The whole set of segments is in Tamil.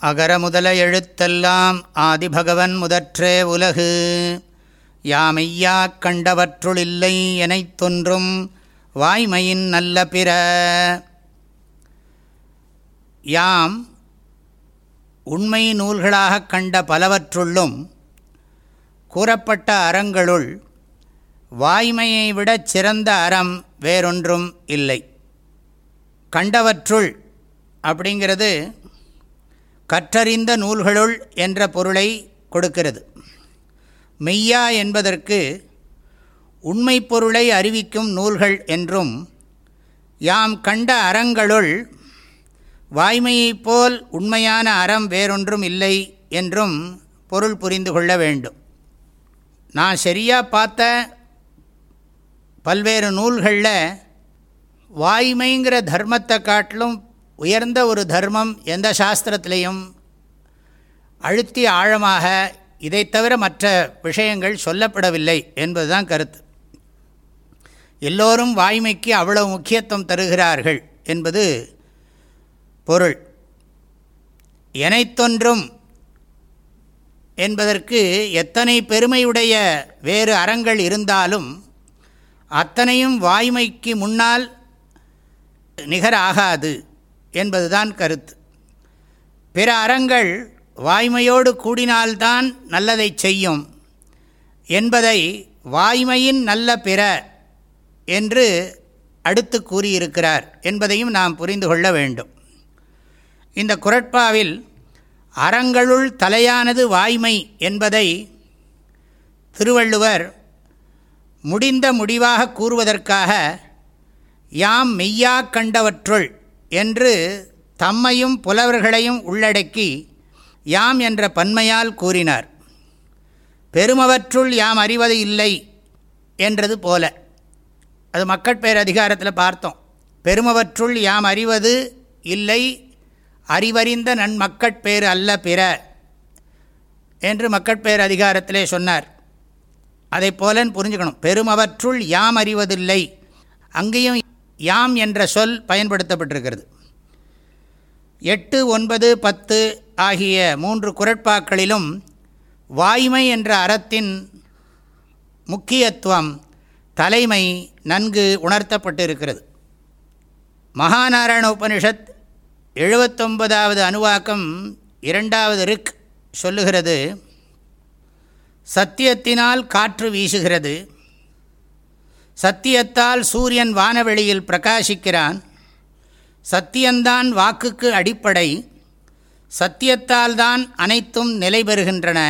அகர முதல எழுத்தெல்லாம் ஆதிபகவன் முதற்றே உலகு. யாமையா கண்டவற்றுளில்லை எனத் தொன்றும் வாய்மையின் நல்ல பிற. யாம் உண்மை நூல்களாகக் கண்ட பலவற்றுள்ளும் கூறப்பட்ட அறங்களுள் வாய்மையை விடச் சிறந்த அறம் வேறொன்றும் இல்லை. கண்டவற்றுள் அப்படிங்கிறது கற்றறிந்த நூல்களுள் என்ற பொருளை கொடுக்கிறது. மெய்யா என்பதற்கு உண்மை பொருளை அறிவிக்கும் நூல்கள் என்றும் யாம் கண்ட அறங்களுள் வாய்மையைப் போல் உண்மையான அறம் வேறொன்றும் இல்லை என்றும் பொருள் புரிந்து கொள்ள வேண்டும். நான் சரியாக பார்த்த பல்வேறு நூல்களில் வாய்மைங்கிற தர்மத்தை காட்டிலும் உயர்ந்த ஒரு தர்மம் எந்த சாஸ்திரத்திலையும் அழுத்தி ஆழமாக இதை தவிர மற்ற விஷயங்கள் சொல்லப்படவில்லை என்பதுதான் கருத்து. எல்லோரும் வாய்மைக்கு அவ்வளவு முக்கியத்துவம் தருகிறார்கள் என்பது பொருள். எனைத்தொன்றும் என்பதற்கு எத்தனை பெருமையுடைய வேறு அறங்கள் இருந்தாலும் அத்தனையும் வாய்மைக்கு முன்னால் நிகராகாது. என்பதுதான் கருத்து. பிற அறங்கள் வாய்மையோடு கூடினால்தான் நல்லதை செய்யும் என்பதை வாய்மையின் நல்ல பிற என்று அடுத்து கூறியிருக்கிறார் என்பதையும் நாம் புரிந்து கொள்ள வேண்டும். இந்த குரட்பாவில் அறங்களுள் தலையானது வாய்மை என்பதை திருவள்ளுவர் முடிந்த முடிவாக கூறுவதற்காக யாம் மெய்யா கண்டவற்றுள் என்று தம்மையும் புலவர்களையும் உள்ளடக்கி யாம் என்ற பன்மையால் கூறினார். பெருமவற்றுள் யாம் அறிவது இல்லை என்றது போல. அது மக்கட்பேர் அதிகாரத்தில் பார்த்தோம். பெருமவற்றுள் யாம் அறிவது இல்லை அறிவறிந்த நன்மக்கட்பேறு அல்ல பிற என்று மக்கட்பேர் அதிகாரத்திலே சொன்னார். அதை போலன்னு புரிஞ்சுக்கணும். பெருமவற்றுள் யாம் அறிவதில்லை. அங்கேயும் யாம் என்ற சொல் பயன்படுத்தப்பட்டிருக்கிறது. எட்டு ஒன்பது பத்து ஆகிய மூன்று குரட்பாக்களிலும் வாய்மை என்ற அறத்தின் முக்கியத்துவம் தலைமை நன்கு உணர்த்தப்பட்டிருக்கிறது. மகாநாராயண உபனிஷத் எழுபத்தொன்பதாவது அணுவாக்கம் இரண்டாவது ரிக் சொல்லுகிறது சத்தியத்தினால் காற்று வீசுகிறது சத்தியத்தால் சூரியன் வானவெளியில் பிரகாசிக்கிறான். சத்தியந்தான் வாக்குக்கு அடிப்படை. சத்தியத்தால் தான் அனைத்தும் நிலை பெறுகின்றன.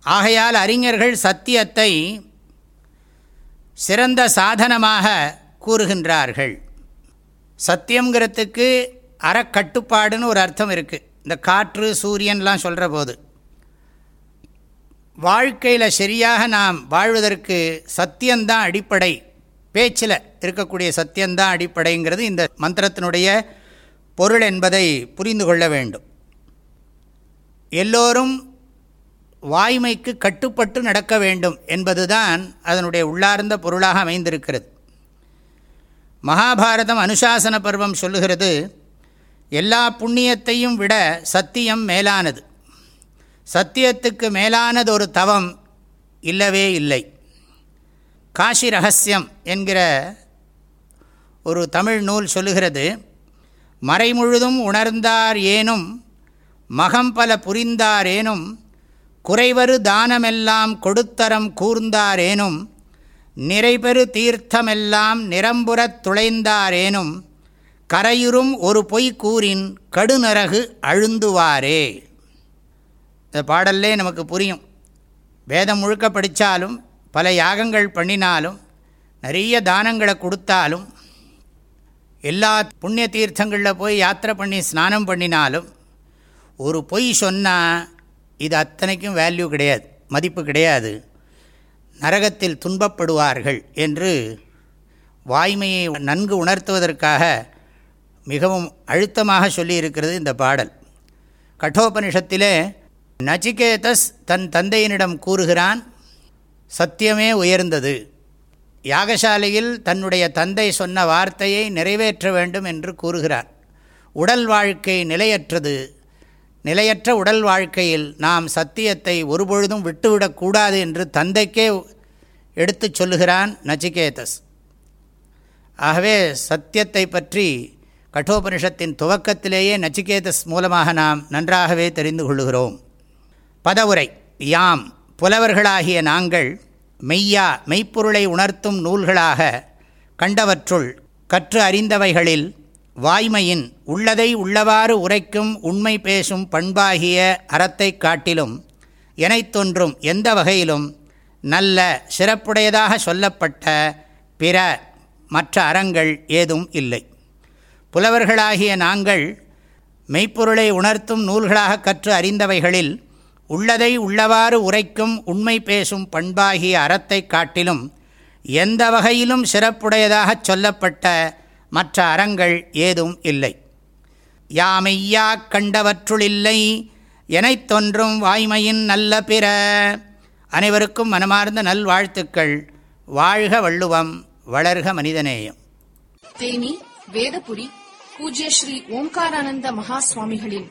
ஆகையால் அறிஞர்கள் சத்தியத்தை சிறந்த சாதனமாக கூறுகின்றார்கள். சத்தியங்கிறதுக்கு அறக்கட்டுப்பாடுன்னு ஒரு அர்த்தம் இருக்குது இந்த காற்று சூரியன்லாம் சொல்கிற போது. வாழ்க்கையில் சரியாக நாம் வாழ்வதற்கு சத்தியந்தான் அடிப்படை. பேச்சில் இருக்கக்கூடிய சத்தியந்தான் அடிப்படைங்கிறது இந்த மந்திரத்தினுடைய பொருள் என்பதை புரிந்து கொள்ள வேண்டும். எல்லோரும் வாய்மைக்கு கட்டுப்பட்டு நடக்க வேண்டும் என்பதுதான் அதனுடைய உள்ளார்ந்த பொருளாக அமைந்திருக்கிறது. மகாபாரதம் அனுசாசன பருவம் சொல்லுகிறது எல்லா புண்ணியத்தையும் விட சத்தியம் மேலானது. சத்தியத்துக்கு மேலானது ஒரு தவம் இல்லவே இல்லை. காஷி ரகசியம் என்கிற ஒரு தமிழ் நூல் சொல்லுகிறது மறைமுழுதும் உணர்ந்தார் ஏனும் மகம் பல புரிந்தாரேனும் குறைவரு தானமெல்லாம் கொடுத்தரம் கூர்ந்தாரேனும் நிறைபெரு தீர்த்தமெல்லாம் நிரம்புறத் துளைந்தாரேனும் கரையுறும் ஒரு பொய் கூறின் கடுநரகு அழுந்துவாரே. இந்த பாடல்லே நமக்கு புரியும். வேதம் முழுக்க படித்தாலும் பல யாகங்கள் பண்ணினாலும் நிறைய தானங்களை கொடுத்தாலும் எல்லா புண்ணிய தீர்த்தங்களில் போய் யாத்திரை பண்ணி ஸ்நானம் பண்ணினாலும் ஒரு பொய் சொன்னால் இது அத்தனைக்கும் வேல்யூ கிடையாது மதிப்பு கிடையாது. நரகத்தில் துன்பப்படுவார்கள் என்று வாய்மையை நன்கு உணர்த்துவதற்காக மிகவும் அழுத்தமாக சொல்லியிருக்கிறது இந்த பாடல். கட்டோபனிஷத்திலே நச்சிகேதஸ் தன் தந்தையினிடம் கூறுகிறான் சத்தியமே உயர்ந்தது. யாகசாலையில் தன்னுடைய தந்தை சொன்ன வார்த்தையை நிறைவேற்ற வேண்டும் என்று கூறுகிறார். உடல் வாழ்க்கை நிலையற்றது. நிலையற்ற உடல் வாழ்க்கையில் நாம் சத்தியத்தை ஒருபொழுதும் விட்டுவிடக்கூடாது என்று தந்தைக்கே எடுத்துச் சொல்லுகிறான் நச்சிகேதஸ் ஆகவே சத்தியத்தை பற்றி கட்டோபனிஷத்தின் துவக்கத்திலேயே நச்சிகேதஸ் மூலமாக நாம் நன்றாகவே தெரிந்து கொள்ளுகிறோம். பதவுரை. யாம் புலவர்களாகிய நாங்கள் மெய்யா மெய்ப்பொருளை உணர்த்தும் நூல்களாக கண்டவற்றுள் கற்று அறிந்தவைகளில் வாய்மையின் உள்ளதை உள்ளவாறு உரைக்கும் உண்மை பேசும் பண்பாகிய அறத்தை காட்டிலும் எனைத் தோன்றும் எந்த வகையிலும் நல்ல சிறப்புடையதாக சொல்லப்பட்ட பிற மற்ற அறங்கள் ஏதும் இல்லை. புலவர்களாகிய நாங்கள் மெய்ப்பொருளை உணர்த்தும் நூல்களாக கற்று அறிந்தவைகளில் உள்ளதை உள்ளவாறு உரைக்கும் உண்மை பேசும் பண்பாகிய அறத்தை காட்டிலும் எந்த வகையிலும் சிறப்புடையதாகச் சொல்லப்பட்ட மற்ற அறங்கள் ஏதும் இல்லை. யாமையா கண்டவற்றுளில்லை எனைத் தோன்றும் வாய்மையின் நல்ல பிற. அனைவருக்கும் மனமார்ந்த நல்வாழ்த்துக்கள். வாழ்க வள்ளுவம் வளர்க மனிதநேயம். தேனி வேதபுரி பூஜ்ய ஸ்ரீ ஓம்காரானந்த மகா சுவாமிகளின்